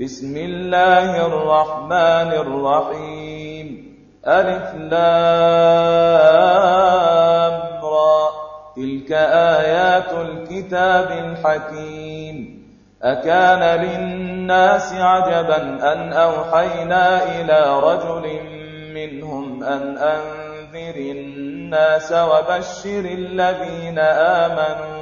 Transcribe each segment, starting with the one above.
بسم الله الرحمن الرحيم. ألف لام را. تلك آيات الكتاب الحكيم. أكان للناس عجبا أن أوحينا إلى رجل منهم أن أنذر الناس وبشر الذين آمنوا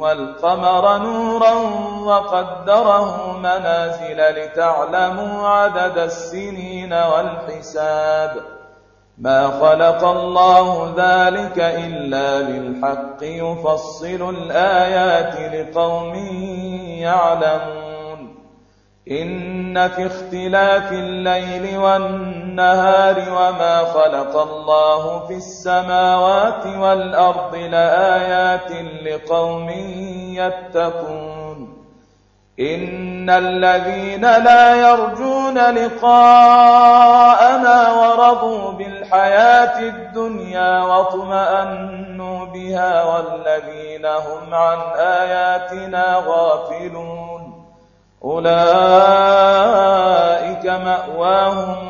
والقمر نورا وقدره منازل لتعلموا عدد السنين والحساب. ما خلق الله ذلك إلا بالحق يفصل الآيات لقوم يعلمون. إن في اختلاف الليل والنهار وما خلق الله في السماوات والأرض لآيات لقوم يتقون. إن الذين لا يرجون لقاءنا ورضوا بالحياة الدنيا واطمأنوا بها والذين هم عن آياتنا غافلون. أولئك مأواهم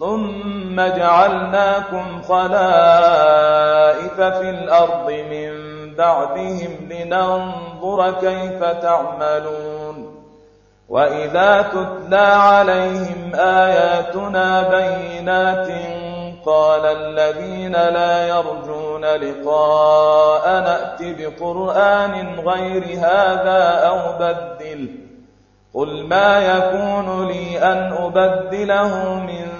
ثم جعلناكم خلائف في الأرض من بعدهم لننظر كيف تعملون وإذا تتلى عليهم آياتنا بينات قال الذين لا يرجون لقاء نأت بقرآن غير هذا أو بدله قل ما يكون لي أن أبدله من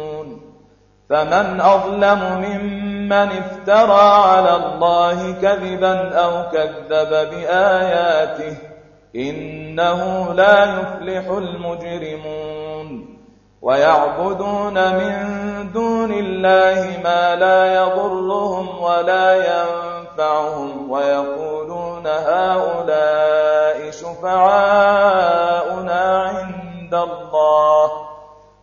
فمن أظلم ممن افترى على الله كذبا أو كذب بآياته إنه لا يفلح المجرمون. ويعبدون من دون الله ما لا يضرهم ولا ينفعهم ويقولون هؤلاء شفعاؤنا عند الله.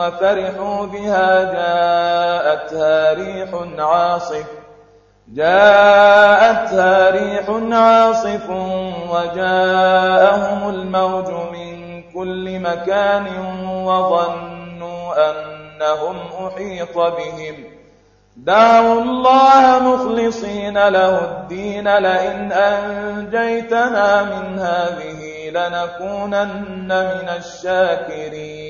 وفرحوا بها جاءتها ريح عاصف. جاءتها ريح عاصف وجاءهم الموج من كل مكان وظنوا أنهم أحيط بهم. دعوا الله مخلصين له الدين لئن أنجيتنا من هذه لنكونن من الشاكرين.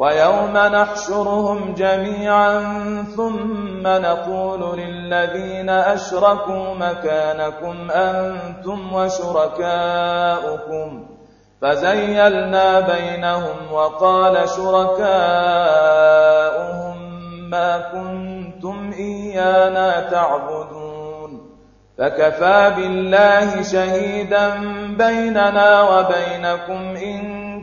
ويوم نحشرهم جميعا ثم نقول للذين أشركوا مكانكم أنتم وشركاؤكم. فزيلنا بينهم وقال شركاؤهم ما كنتم إيانا تعبدون. فكفى بالله شهيدا بيننا وبينكم إن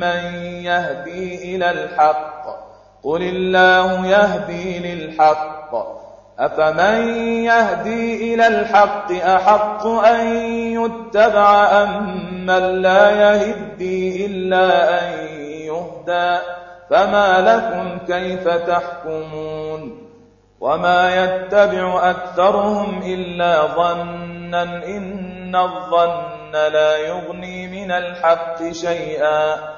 من يهدي إلى الحق قل الله يهدي للحق أفمن يهدي إلى الحق أحق أن يتبع أم من لا يهدي إلا أن يهدى فما لكم كيف تحكمون وما يتبع أكثرهم إلا ظنا إن الظن لا يغني من الحق شيئا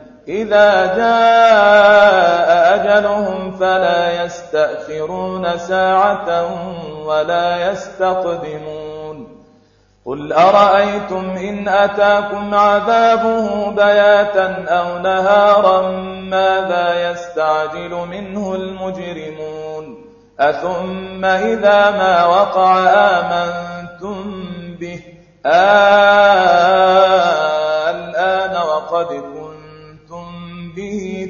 إذا جاء أجلهم فلا يستأخرون ساعة ولا يستقدمون. قل أرأيتم إن أتاكم عذابه بياتا أو نهارا ماذا يستعجل منه المجرمون؟ أثم إذا ما وقع آمنتم به؟ الآن وقد كنتم به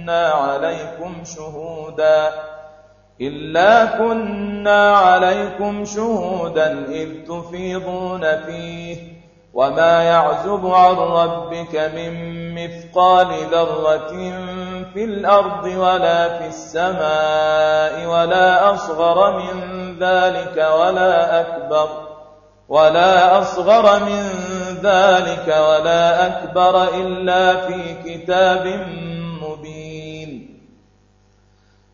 كنا عليكم شهودا إلا كنا عليكم شهودا إذ تفيضون فيه وما يعزب عن ربك من مثقال ذرة في الأرض ولا في السماء ولا أصغر من ذلك ولا أكبر ولا أصغر من ذلك ولا أكبر إلا في كتاب مبين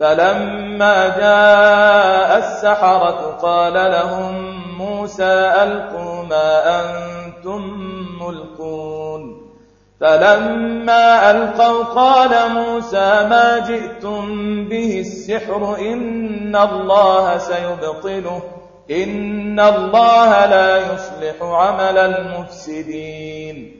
فلما جاء السحرة قال لهم موسى ألقوا ما أنتم ملقون. فلما ألقوا قال موسى ما جئتم به السحر إن الله سيبطله إن الله لا يصلح عمل المفسدين.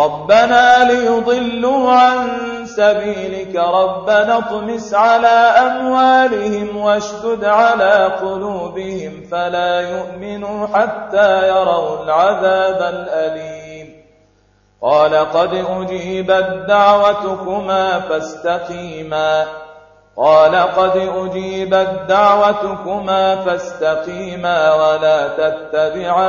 ربنا ليضلوا عن سبيلك ربنا اطمس على أموالهم واشدد على قلوبهم فلا يؤمنوا حتى يروا العذاب الأليم. قال قد أجيبت دعوتكما فاستقيما. قال قد أجيبت دعوتكما فاستقيما ولا تتبعان.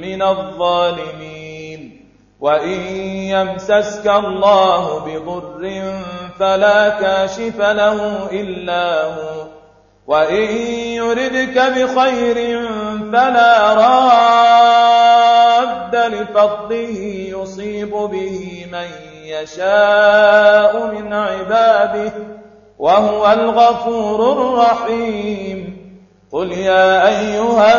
من الظالمين. وإن يمسسك الله بضر فلا كاشف له إلا هو. وإن يردك بخير فلا راد لفضله يصيب به من يشاء من عباده. وهو الغفور الرحيم. قل يا أيها